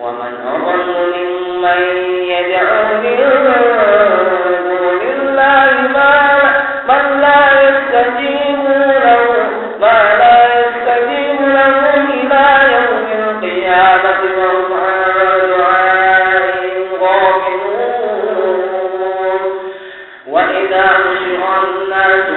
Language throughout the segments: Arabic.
ومن أضل ممن يدعو من دون الله ما من لا يستجيب له ما لا يستجيب له إلى يوم القيامة وهم عن دعائهم غافلون. وإذا حشر الناس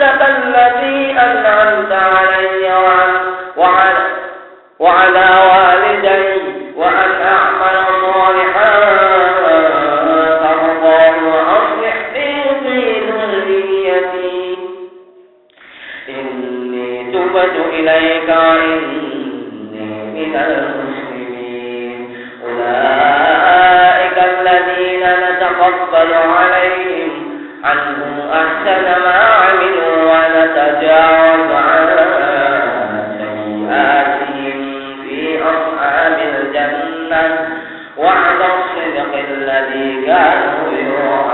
صراطك الذي أنعمت علي وعلى وعلى وعد الصدق الذي كانوا يوعدون.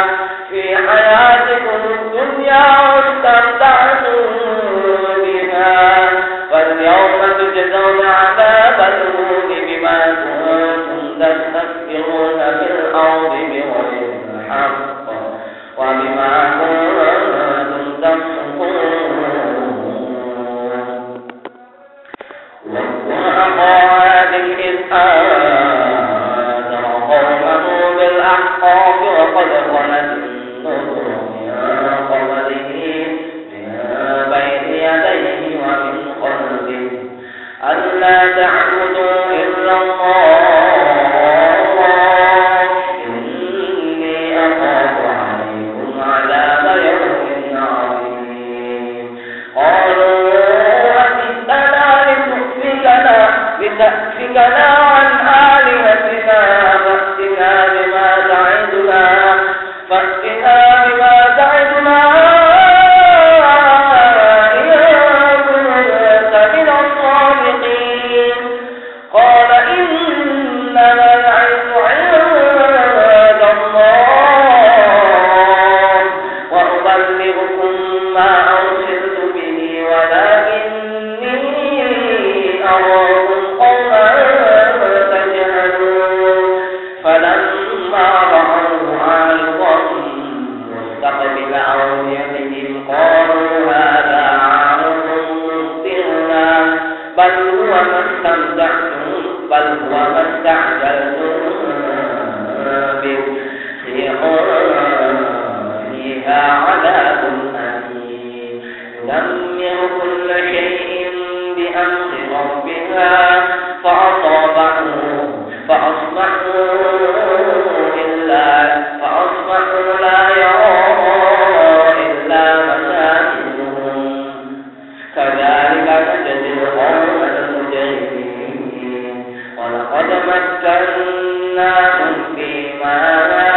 يا الله Be my.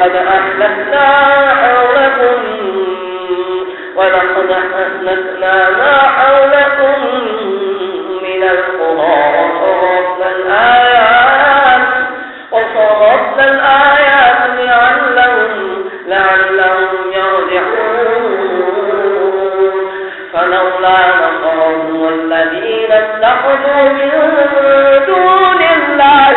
ولقد أهلكنا حولكم ولقد أهلكنا ما حولكم من القرى وصرفنا الآيات وصرفنا الآيات لعلهم لعلهم يرجعون. فلولا نصرهم والذين اتخذوا من دون الله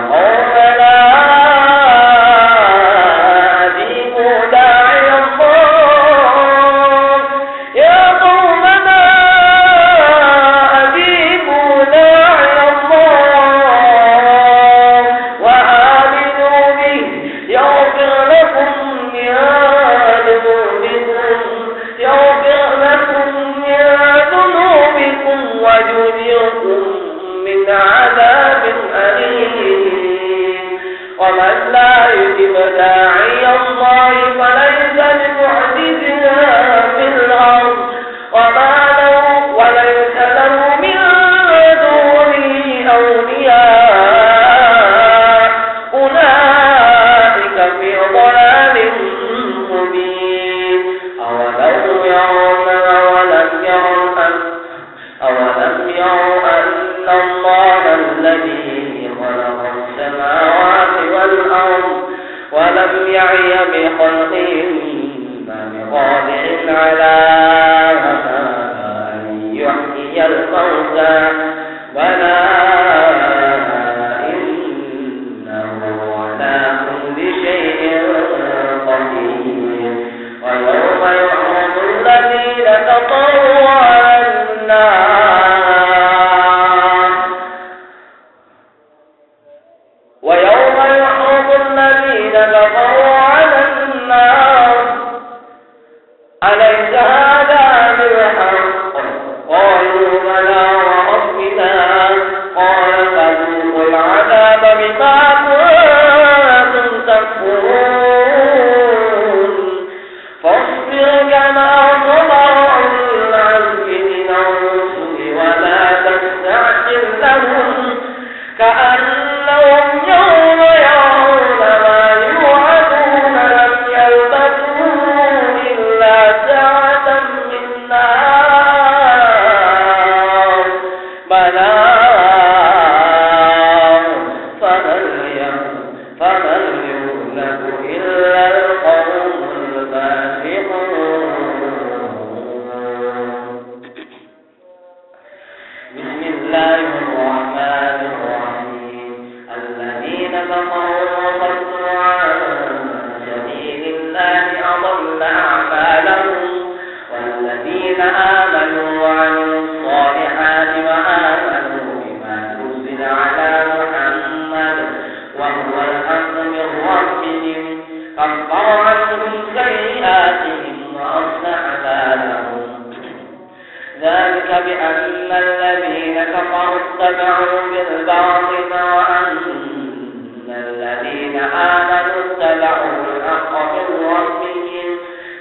Amen.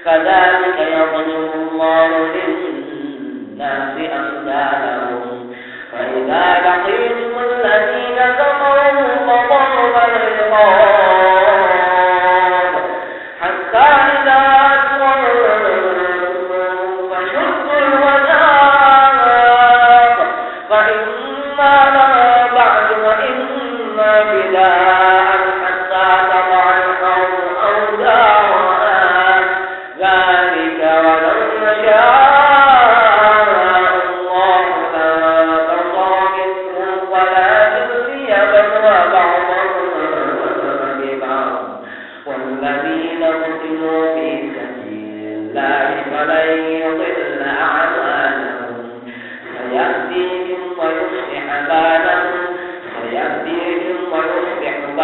كذلك يضرب الله للناس أمثالهم. فإذا لقيتم الذين كفروا فضرب الرقاب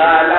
la, la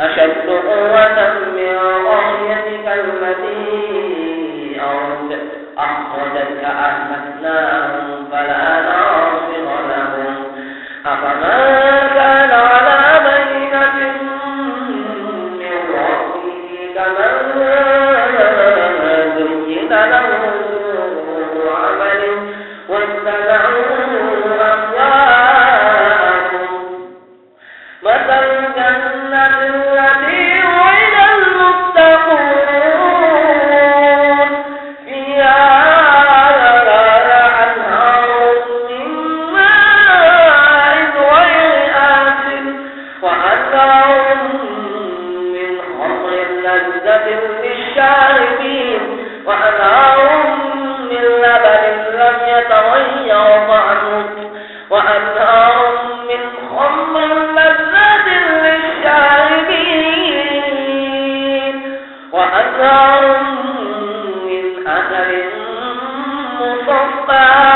أشد قوة من رحيتك التي أخرجتك أهلكناهم فلا ناصر لهم. أفمن لهم من خمر لذة للشاربين وأنهار من لبن لم يتغير من خمر لذة للشاربين من أثر مصفى